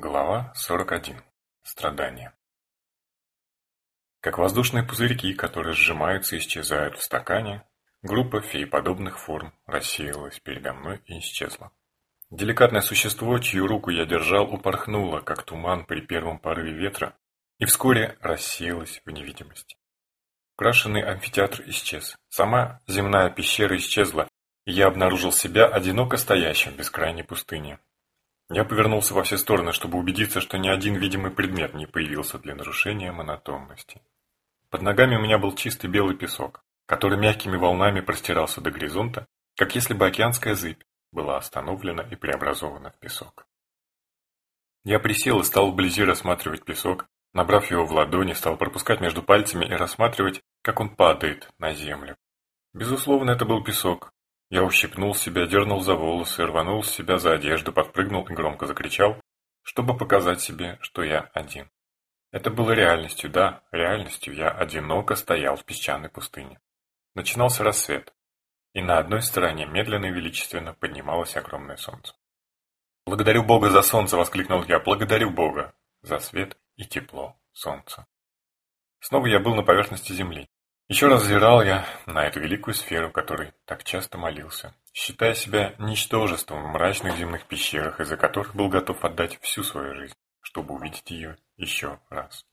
Глава 41. Страдания. Как воздушные пузырьки, которые сжимаются и исчезают в стакане, группа фееподобных форм рассеялась передо мной и исчезла. Деликатное существо, чью руку я держал, упорхнуло, как туман при первом порыве ветра, и вскоре рассеялось в невидимости. Украшенный амфитеатр исчез. Сама земная пещера исчезла, и я обнаружил себя одиноко стоящим в бескрайней пустыне. Я повернулся во все стороны, чтобы убедиться, что ни один видимый предмет не появился для нарушения монотонности. Под ногами у меня был чистый белый песок, который мягкими волнами простирался до горизонта, как если бы океанская зыбь была остановлена и преобразована в песок. Я присел и стал вблизи рассматривать песок, набрав его в ладони, стал пропускать между пальцами и рассматривать, как он падает на землю. Безусловно, это был песок, я ущипнул себя, дернул за волосы, рванул себя за одежду, подпрыгнул и громко закричал, чтобы показать себе, что я один. Это было реальностью, да, реальностью. Я одиноко стоял в песчаной пустыне. Начинался рассвет, и на одной стороне медленно и величественно поднималось огромное солнце. «Благодарю Бога за солнце!» — воскликнул я. «Благодарю Бога за свет и тепло солнца!» Снова я был на поверхности земли. Еще раз взирал я на эту великую сферу, которой так часто молился, считая себя ничтожеством в мрачных земных пещерах, из-за которых был готов отдать всю свою жизнь, чтобы увидеть ее еще раз.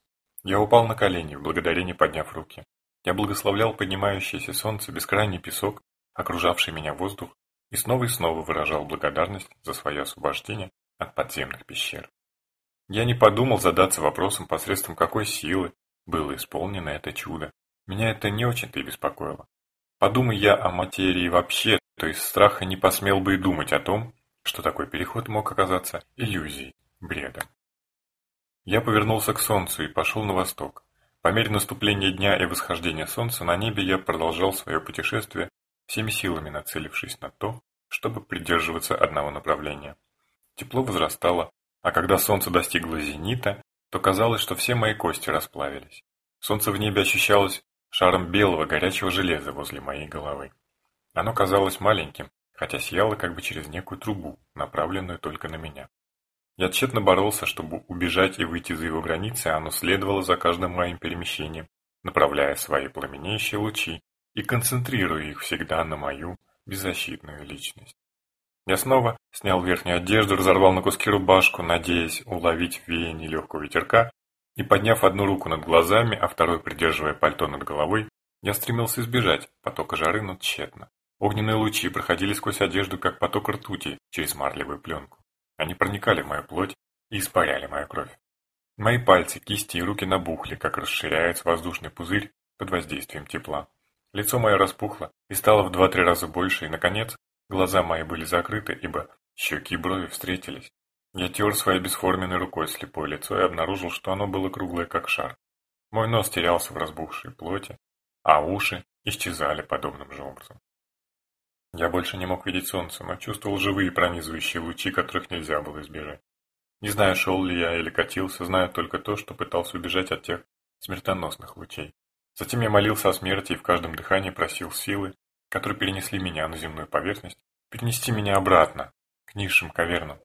Я упал на колени, в благодарение подняв руки. Я благословлял поднимающееся солнце, бескрайний песок, окружавший меня воздух, и снова и снова выражал благодарность за свое освобождение от подземных пещер. Я не подумал задаться вопросом, посредством какой силы было исполнено это чудо, меня это не очень-то и беспокоило. Подумай я о материи вообще, то есть страха не посмел бы и думать о том, что такой переход мог оказаться иллюзией, бредом. Я повернулся к солнцу и пошел на восток. По мере наступления дня и восхождения солнца на небе я продолжал свое путешествие, всеми силами нацелившись на то, чтобы придерживаться одного направления. Тепло возрастало, а когда солнце достигло зенита, то казалось, что все мои кости расплавились. Солнце в небе ощущалось шаром белого горячего железа возле моей головы. Оно казалось маленьким, хотя сияло как бы через некую трубу, направленную только на меня. Я тщетно боролся, чтобы убежать и выйти за его границы, а оно следовало за каждым моим перемещением, направляя свои пламенеющие лучи и концентрируя их всегда на мою беззащитную личность. Я снова снял верхнюю одежду, разорвал на куски рубашку, надеясь уловить веяние легкого ветерка, и подняв одну руку над глазами, а второй придерживая пальто над головой, я стремился избежать потока жары, но тщетно. Огненные лучи проходили сквозь одежду, как поток ртути через марлевую пленку. Они проникали в мою плоть и испаряли мою кровь. Мои пальцы, кисти и руки набухли, как расширяется воздушный пузырь под воздействием тепла. Лицо мое распухло и стало в два-три раза больше, и, наконец, глаза мои были закрыты, ибо щеки и брови встретились. Я тер своей бесформенной рукой слепое лицо и обнаружил, что оно было круглое, как шар. Мой нос терялся в разбухшей плоти, а уши исчезали подобным же образом. Я больше не мог видеть солнце, но чувствовал живые пронизывающие лучи, которых нельзя было избежать. Не знаю, шел ли я или катился, знаю только то, что пытался убежать от тех смертоносных лучей. Затем я молился о смерти и в каждом дыхании просил силы, которые перенесли меня на земную поверхность, перенести меня обратно, к низшим кавернам,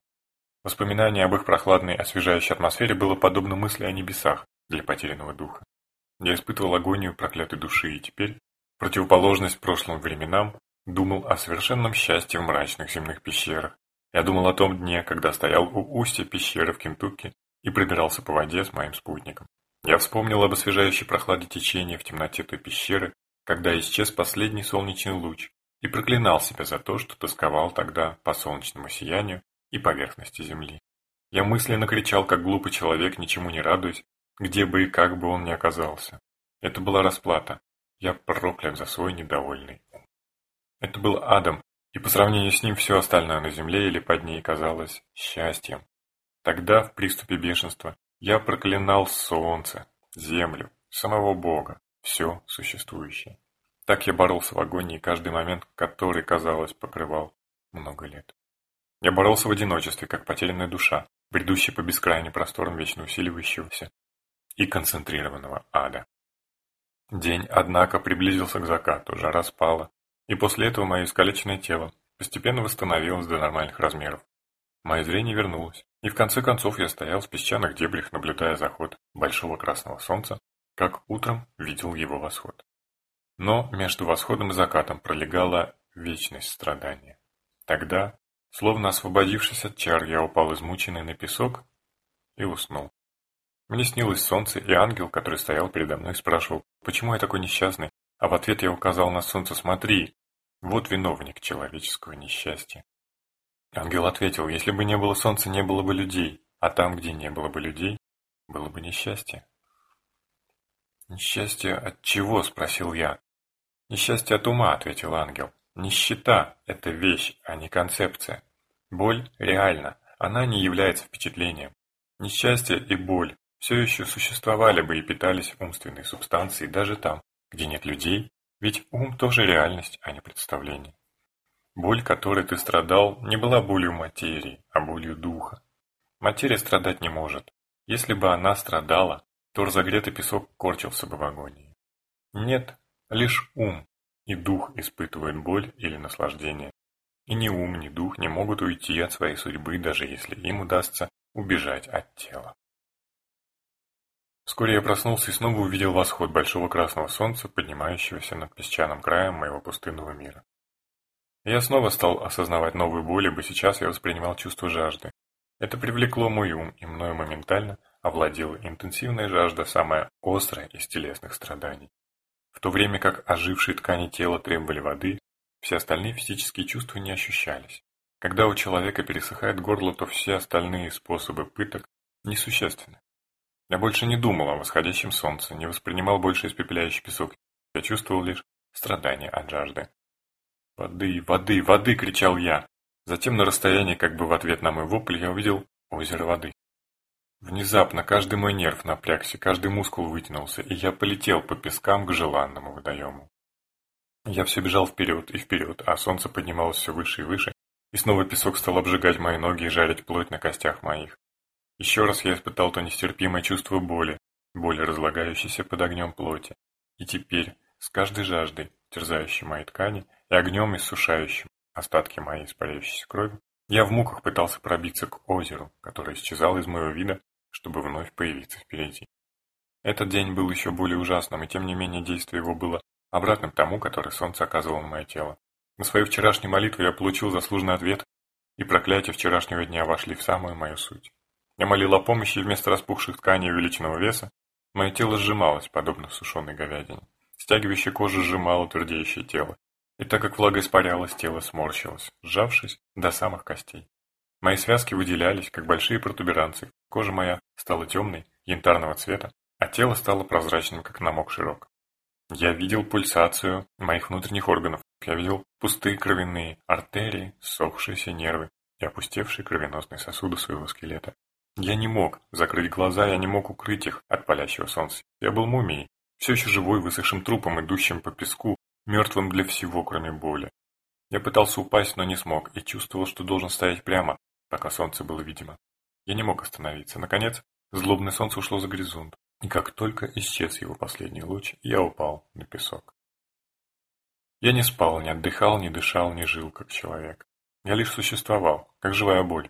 Воспоминание об их прохладной, освежающей атмосфере было подобно мысли о небесах для потерянного духа. Я испытывал агонию проклятой души и теперь, противоположность прошлым временам, думал о совершенном счастье в мрачных земных пещерах. Я думал о том дне, когда стоял у устья пещеры в Кентукки и пробирался по воде с моим спутником. Я вспомнил об освежающей прохладе течения в темноте той пещеры, когда исчез последний солнечный луч, и проклинал себя за то, что тосковал тогда по солнечному сиянию и поверхности земли. Я мысленно кричал, как глупый человек, ничему не радуясь, где бы и как бы он ни оказался. Это была расплата. Я проклят за свой недовольный ум. Это был адом, и по сравнению с ним все остальное на земле или под ней казалось счастьем. Тогда, в приступе бешенства, я проклинал солнце, землю, самого Бога, все существующее. Так я боролся в агонии каждый момент, который, казалось, покрывал много лет. Я боролся в одиночестве, как потерянная душа, бредущая по бескрайним просторам вечно усиливающегося и концентрированного ада. День, однако, приблизился к закату, жара спала, и после этого мое искалеченное тело постепенно восстановилось до нормальных размеров. Мое зрение вернулось, и в конце концов я стоял в песчаных дебрях, наблюдая заход большого красного солнца, как утром видел его восход. Но между восходом и закатом пролегала вечность страдания. Тогда, словно освободившись от чар, я упал измученный на песок и уснул. Мне снилось солнце и ангел, который стоял передо мной, спрашивал, почему я такой несчастный, а в ответ я указал на солнце, смотри, вот виновник человеческого несчастья. Ангел ответил, если бы не было солнца, не было бы людей, а там, где не было бы людей, было бы несчастье. «Несчастье от чего?» – спросил я. «Несчастье от ума», – ответил ангел. «Нищета – это вещь, а не концепция. Боль реальна, она не является впечатлением. Несчастье и боль все еще существовали бы и питались умственной субстанцией даже там, где нет людей, ведь ум тоже реальность, а не представление. Боль, которой ты страдал, не была болью материи, а болью духа. Материя страдать не может. Если бы она страдала, то разогретый песок корчился бы в агонии. Нет, лишь ум и дух испытывают боль или наслаждение. И ни ум, ни дух не могут уйти от своей судьбы, даже если им удастся убежать от тела. Вскоре я проснулся и снова увидел восход большого красного солнца, поднимающегося над песчаным краем моего пустынного мира. Я снова стал осознавать новую боль, ибо сейчас я воспринимал чувство жажды. Это привлекло мой ум, и мною моментально овладела интенсивная жажда, самая острая из телесных страданий. В то время как ожившие ткани тела требовали воды, все остальные физические чувства не ощущались. Когда у человека пересыхает горло, то все остальные способы пыток несущественны. Я больше не думал о восходящем солнце, не воспринимал больше испепеляющий песок. Я чувствовал лишь страдания от жажды. «Воды, воды, воды!» — кричал я. Затем на расстоянии, как бы в ответ на мой вопль, я увидел озеро воды. Внезапно каждый мой нерв напрягся, каждый мускул вытянулся, и я полетел по пескам к желанному водоему. Я все бежал вперед и вперед, а солнце поднималось все выше и выше, и снова песок стал обжигать мои ноги и жарить плоть на костях моих. Еще раз я испытал то нестерпимое чувство боли, боли, разлагающейся под огнем плоти. И теперь, с каждой жаждой, терзающей мои ткани, и огнем иссушающим остатки моей испаряющейся крови, я в муках пытался пробиться к озеру, которое исчезало из моего вида, чтобы вновь появиться впереди. Этот день был еще более ужасным, и тем не менее действие его было обратным тому, который солнце оказывало на мое тело. На свою вчерашнюю молитву я получил заслуженный ответ, и проклятия вчерашнего дня вошли в самую мою суть. Я молил о помощи, и вместо распухших тканей увеличенного веса мое тело сжималось, подобно сушеной говядине. Стягивающая кожа сжимала твердеющее тело, и так как влага испарялась, тело сморщилось, сжавшись до самых костей. Мои связки выделялись, как большие протуберанцы, кожа моя стала темной, янтарного цвета, а тело стало прозрачным, как намокший рог. Я видел пульсацию моих внутренних органов, я видел пустые кровяные артерии, ссохшиеся нервы и опустевшие кровеносные сосуды своего скелета. Я не мог закрыть глаза, я не мог укрыть их от палящего солнца. Я был мумией, все еще живой высохшим трупом, идущим по песку, мертвым для всего, кроме боли. Я пытался упасть, но не смог, и чувствовал, что должен стоять прямо, пока солнце было видимо. Я не мог остановиться. Наконец, злобное солнце ушло за горизонт. И как только исчез его последний луч, я упал на песок. Я не спал, не отдыхал, не дышал, не жил как человек. Я лишь существовал, как живая боль.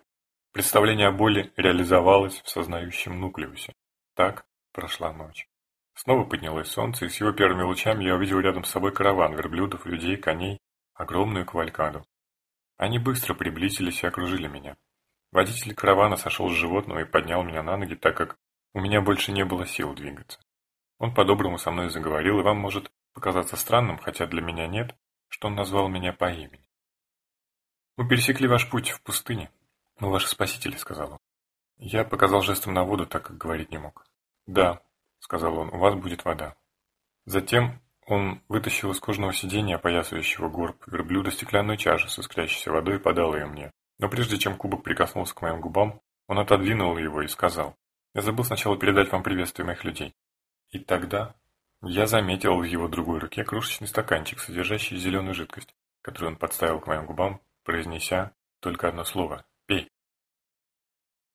Представление о боли реализовалось в сознающем нуклеусе. Так прошла ночь. Снова поднялось солнце, и с его первыми лучами я увидел рядом с собой караван верблюдов, людей, коней, огромную кавалькаду. Они быстро приблизились и окружили меня. Водитель каравана сошел с животного и поднял меня на ноги, так как у меня больше не было сил двигаться. Он по-доброму со мной заговорил, и вам может показаться странным, хотя для меня нет, что он назвал меня по имени. «Мы пересекли ваш путь в пустыне. Мы ваши спасители», — сказал он. Я показал жестом на воду, так как говорить не мог. «Да», — сказал он, — «у вас будет вода». Затем он вытащил из кожаного сиденья, опоясывающего горб верблюда, стеклянную чашу со искрящейся водой и подал ее мне. Но прежде чем кубок прикоснулся к моим губам, он отодвинул его и сказал, я забыл сначала передать вам приветствие моих людей. И тогда я заметил в его другой руке крошечный стаканчик, содержащий зеленую жидкость, которую он подставил к моим губам, произнеся только одно слово «пей».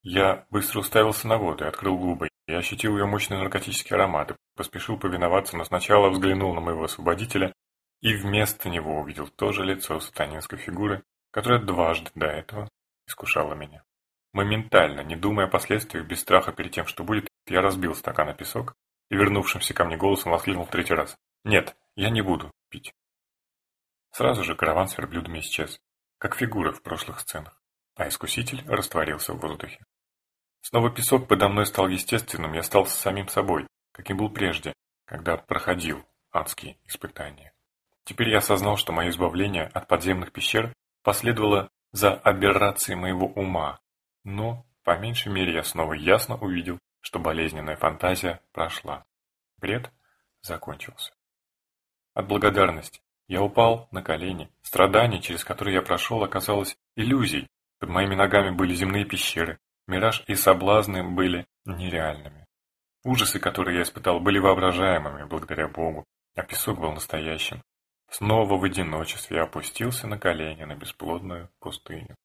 Я быстро уставился на воду и открыл губы. Я ощутил ее мощный наркотический аромат и поспешил повиноваться, но сначала взглянул на моего освободителя и вместо него увидел то же лицо сатанинской фигуры, которая дважды до этого искушала меня. Моментально, не думая о последствиях, без страха перед тем, что будет, я разбил стакан о песок и вернувшимся ко мне голосом воскликнул в третий раз. «Нет, я не буду пить». Сразу же караван с верблюдами исчез, как фигура в прошлых сценах, а искуситель растворился в воздухе. Снова песок подо мной стал естественным, я стал самим собой, каким был прежде, когда проходил адские испытания. Теперь я осознал, что мое избавление от подземных пещер последовало за аберрацией моего ума, но, по меньшей мере, я снова ясно увидел, что болезненная фантазия прошла. Бред закончился. От благодарности я упал на колени. Страдание, через которое я прошел, оказалось иллюзией. Под моими ногами были земные пещеры. Мираж и соблазны были нереальными. Ужасы, которые я испытал, были воображаемыми, благодаря Богу, а песок был настоящим. Снова в одиночестве я опустился на колени на бесплодную пустыню.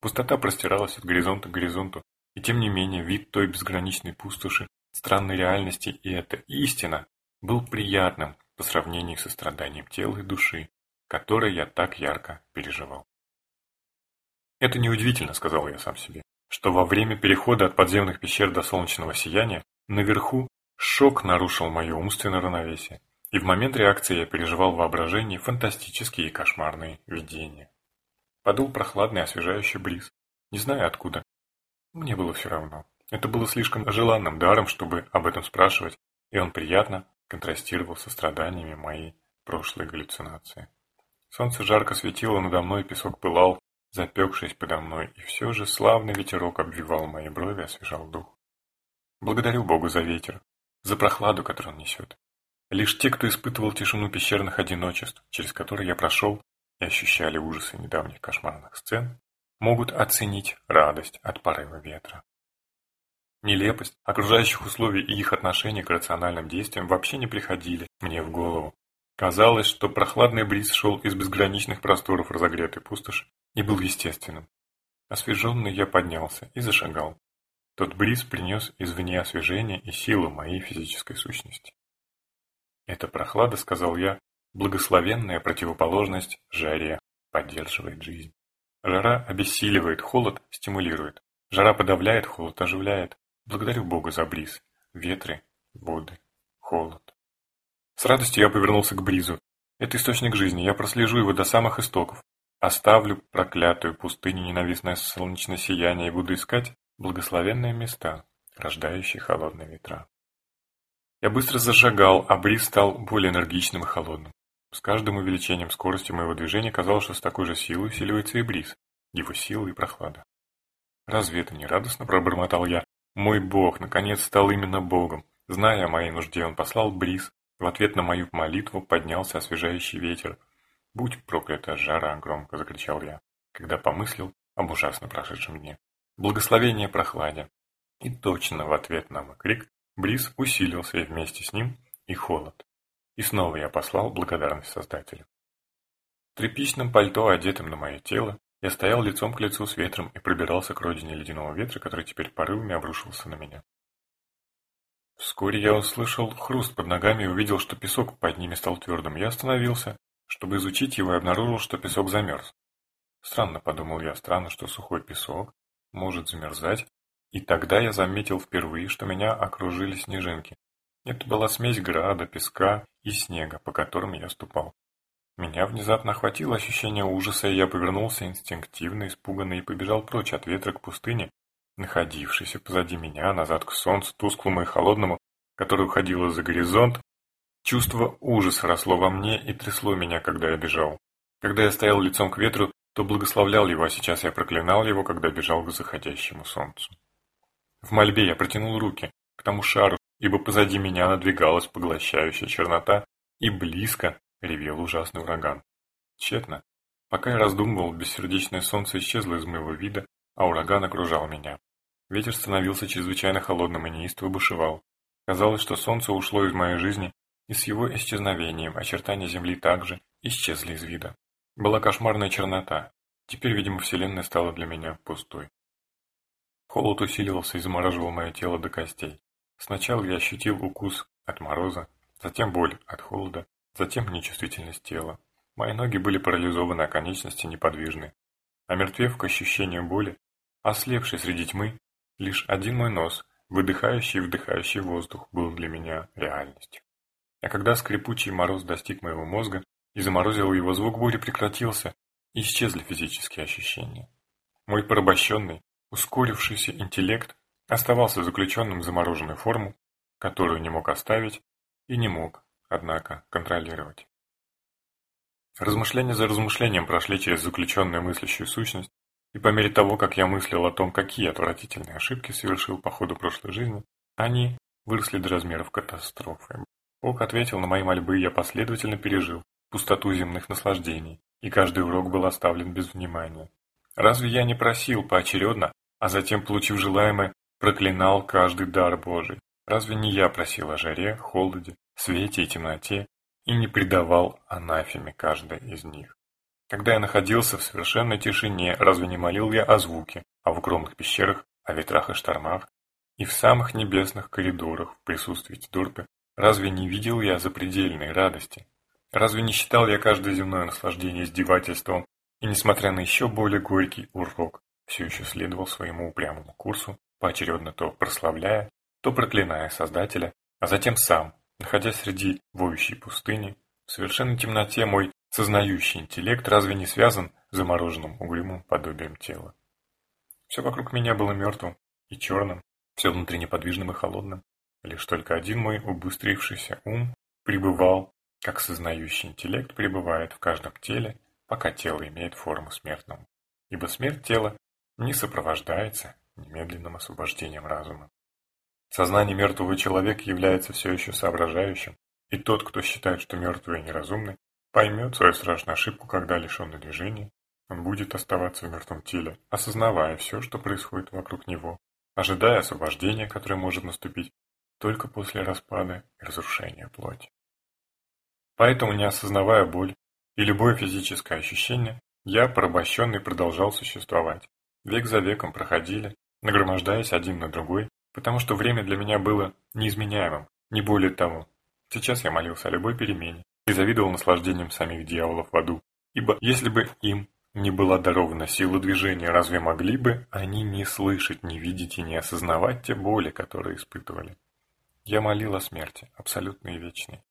Пустота простиралась от горизонта к горизонту, и тем не менее вид той безграничной пустоши, странной реальности и эта истина был приятным по сравнению со страданием тела и души, которое я так ярко переживал. «Это неудивительно», — сказал я сам себе, что во время перехода от подземных пещер до солнечного сияния наверху шок нарушил мое умственное равновесие, и в момент реакции я переживал в воображении фантастические и кошмарные видения. Подул прохладный освежающий бриз, не знаю откуда. Мне было все равно. Это было слишком желанным даром, чтобы об этом спрашивать, и он приятно контрастировал со страданиями моей прошлой галлюцинации. Солнце жарко светило надо мной, песок пылал, запекшись подо мной, и все же славный ветерок обвивал мои брови, освежал дух. Благодарю Бога за ветер, за прохладу, которую он несет. Лишь те, кто испытывал тишину пещерных одиночеств, через которые я прошел, и ощущали ужасы недавних кошмарных сцен, могут оценить радость от порыва ветра. Нелепость окружающих условий и их отношение к рациональным действиям вообще не приходили мне в голову. Казалось, что прохладный бриз шел из безграничных просторов разогретой пустоши и был естественным. Освеженный я поднялся и зашагал. Тот бриз принес извне освежение и силу моей физической сущности. «Это прохлада», — сказал я, — «благословенная противоположность жаре поддерживает жизнь. Жара обессиливает, холод стимулирует. Жара подавляет, холод оживляет. Благодарю Бога за бриз, ветры, воды, холод». С радостью я повернулся к бризу. Это источник жизни, я прослежу его до самых истоков. Оставлю проклятую пустыню ненавистное солнечное сияние и буду искать благословенные места, рождающие холодные ветра. Я быстро зашагал, а бриз стал более энергичным и холодным. С каждым увеличением скорости моего движения казалось, что с такой же силой усиливается и бриз, его сила и прохлада. «Разве это не радостно?» – пробормотал я. «Мой Бог, наконец, стал именно Богом. Зная о моей нужде, Он послал бриз. В ответ на мою молитву поднялся освежающий ветер, «Будь проклята жара!» – громко закричал я, когда помыслил об ужасно прошедшем дне. Благословение прохладе. И точно в ответ на мой крик бриз усилился и вместе с ним и холод. И снова я послал благодарность Создателю. В тряпичном пальто, одетым на мое тело, я стоял лицом к лицу с ветром и пробирался к родине ледяного ветра, который теперь порывами обрушился на меня. Вскоре я услышал хруст под ногами и увидел, что песок под ними стал твердым. Я остановился чтобы изучить его, и обнаружил, что песок замерз. Странно, подумал я, странно, что сухой песок может замерзать. И тогда я заметил впервые, что меня окружили снежинки. Это была смесь града, песка и снега, по которым я ступал. Меня внезапно охватило ощущение ужаса, и я повернулся инстинктивно, испуганный, и побежал прочь от ветра к пустыне, находившейся позади меня, назад к солнцу, тусклому и холодному, которое уходило за горизонт, Чувство ужаса росло во мне и трясло меня, когда я бежал. Когда я стоял лицом к ветру, то благословлял его, а сейчас я проклинал его, когда бежал к заходящему солнцу. В мольбе я протянул руки к тому шару, ибо позади меня надвигалась поглощающая чернота, и близко ревел ужасный ураган. Тщетно. Пока я раздумывал, бессердечное солнце исчезло из моего вида, а ураган окружал меня. Ветер становился чрезвычайно холодным и неистово бушевал. Казалось, что солнце ушло из моей жизни и с его исчезновением очертания Земли также исчезли из вида. Была кошмарная чернота. Теперь, видимо, Вселенная стала для меня пустой. Холод усиливался и замораживал мое тело до костей. Сначала я ощутил укус от мороза, затем боль от холода, затем нечувствительность тела. Мои ноги были парализованы, а конечности неподвижны. Омертвев к ощущению боли, ослепший среди тьмы, лишь один мой нос, выдыхающий и вдыхающий воздух, был для меня реальностью. А когда скрипучий мороз достиг моего мозга и заморозил его звук, бури прекратился, и исчезли физические ощущения. Мой порабощенный, ускорившийся интеллект оставался заключенным в замороженную форму, которую не мог оставить и не мог, однако, контролировать. Размышления за размышлением прошли через заключенную мыслящую сущность, и по мере того, как я мыслил о том, какие отвратительные ошибки совершил по ходу прошлой жизни, они выросли до размеров катастрофы. Бог ответил на мои мольбы, и я последовательно пережил пустоту земных наслаждений, и каждый урок был оставлен без внимания. Разве я не просил поочередно, а затем, получив желаемое, проклинал каждый дар Божий? Разве не я просил о жаре, холоде, свете и темноте, и не предавал анафеме каждой из них? Когда я находился в совершенной тишине, разве не молил я о звуке, а в укромных пещерах, о ветрах и штормах, и в самых небесных коридорах в присутствии Тидорпы, разве не видел я запредельной радости? Разве не считал я каждое земное наслаждение издевательством, и, несмотря на еще более горький урок, все еще следовал своему упрямому курсу, поочередно то прославляя, то проклиная Создателя, а затем сам, находясь среди воющей пустыни, в совершенной темноте мой Сознающий интеллект разве не связан с замороженным угрюмым подобием тела? Все вокруг меня было мертвым и черным, все внутри неподвижным и холодным. Лишь только один мой убыстрившийся ум пребывал, как сознающий интеллект пребывает в каждом теле, пока тело имеет форму смертного. Ибо смерть тела не сопровождается немедленным освобождением разума. Сознание мертвого человека является все еще соображающим, и тот, кто считает, что мертвые неразумны, Поймет свою страшную ошибку, когда, лишенный движения, он будет оставаться в мертвом теле, осознавая все, что происходит вокруг него, ожидая освобождения, которое может наступить только после распада и разрушения плоти. Поэтому, не осознавая боль и любое физическое ощущение, я, порабощенный, продолжал существовать. Век за веком проходили, нагромождаясь один на другой, потому что время для меня было неизменяемым, не более того. Сейчас я молился о любой перемене, и завидовал наслаждением самих дьяволов в аду, ибо если бы им не была дарована сила движения, разве могли бы они не слышать, не видеть и не осознавать те боли, которые испытывали? Я молил о смерти, абсолютной и вечной.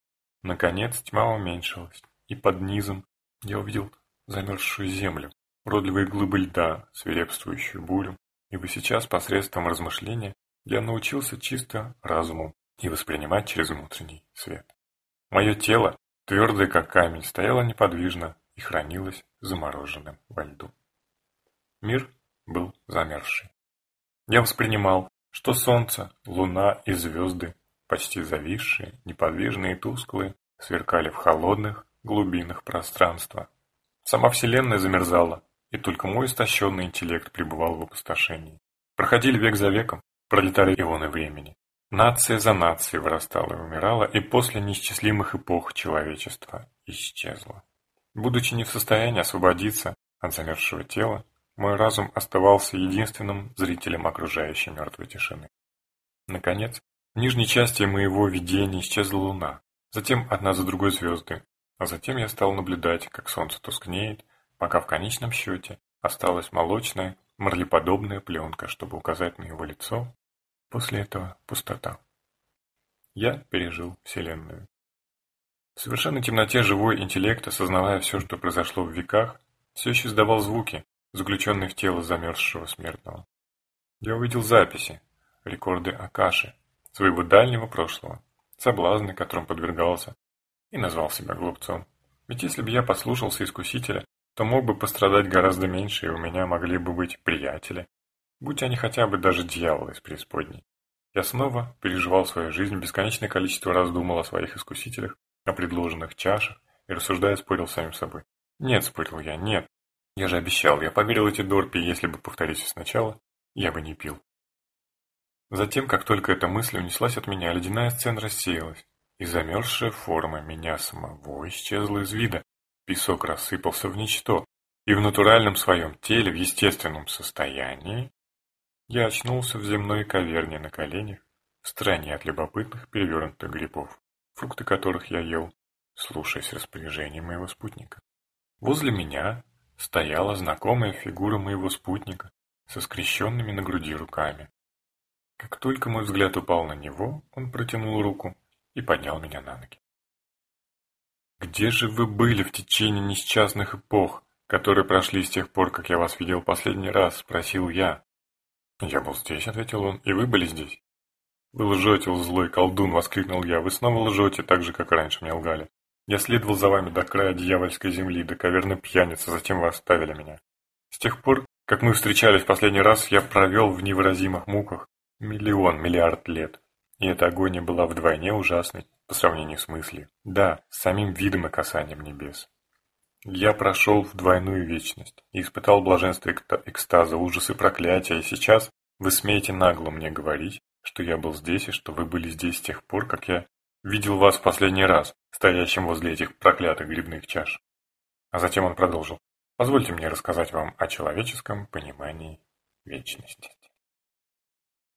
Наконец тьма уменьшилась, и под низом я увидел замерзшую землю, уродливые глыбы льда, свирепствующую бурю, ибо сейчас посредством размышления я научился чисто разуму и воспринимать через внутренний свет. Мое тело твердое как камень, стояло неподвижно и хранилось замороженным во льду. Мир был замерзший. Я воспринимал, что солнце, луна и звезды, почти зависшие, неподвижные и тусклые, сверкали в холодных глубинах пространства. Сама Вселенная замерзала, и только мой истощенный интеллект пребывал в опустошении. Проходили век за веком, пролетали ионы времени. Нация за нацией вырастала и умирала, и после неисчислимых эпох человечество исчезло. Будучи не в состоянии освободиться от замерзшего тела, мой разум оставался единственным зрителем окружающей мертвой тишины. Наконец, в нижней части моего видения исчезла луна, затем одна за другой звезды, а затем я стал наблюдать, как солнце тускнеет, пока в конечном счете осталась молочная, марлеподобная пленка, чтобы указать на его лицо После этого пустота. Я пережил Вселенную. В совершенной темноте живой интеллект, осознавая все, что произошло в веках, все еще издавал звуки, заключенные в тело замерзшего смертного. Я увидел записи, рекорды Акаши, своего дальнего прошлого, соблазны, которым подвергался, и назвал себя глупцом. Ведь если бы я послушался искусителя, то мог бы пострадать гораздо меньше, и у меня могли бы быть приятели, Будь они хотя бы даже дьяволы из преисподней. Я снова переживал свою жизнь, бесконечное количество раз думал о своих искусителях, о предложенных чашах и, рассуждая, спорил с самим собой. Нет, спорил я, нет. Я же обещал, я поверил эти дорпи, если бы повторить сначала, я бы не пил. Затем, как только эта мысль унеслась от меня, ледяная сцена рассеялась, и замерзшая форма меня самого исчезла из вида. Песок рассыпался в ничто, и в натуральном своем теле, в естественном состоянии, я очнулся в земной каверне на коленях, в стороне от любопытных перевернутых грибов, фрукты которых я ел, слушаясь распоряжения моего спутника. Возле меня стояла знакомая фигура моего спутника, со скрещенными на груди руками. Как только мой взгляд упал на него, он протянул руку и поднял меня на ноги. «Где же вы были в течение несчастных эпох, которые прошли с тех пор, как я вас видел последний раз?» – спросил я. «Я был здесь», – ответил он, – «и вы были здесь». «Вы лжете, злой колдун!» – воскликнул я. «Вы снова лжете, так же, как раньше мне лгали. Я следовал за вами до края дьявольской земли, до каверны пьяницы, затем вы оставили меня. С тех пор, как мы встречались последний раз, я провел в невыразимых муках миллион, миллиард лет. И эта агония была вдвойне ужасной по сравнению с мыслью. Да, с самим видом и касанием небес. Я прошел в двойную вечность и испытал блаженство экстаза, ужасы проклятия, и сейчас вы смеете нагло мне говорить, что я был здесь и что вы были здесь с тех пор, как я видел вас в последний раз, стоящим возле этих проклятых грибных чаш. А затем он продолжил. Позвольте мне рассказать вам о человеческом понимании вечности.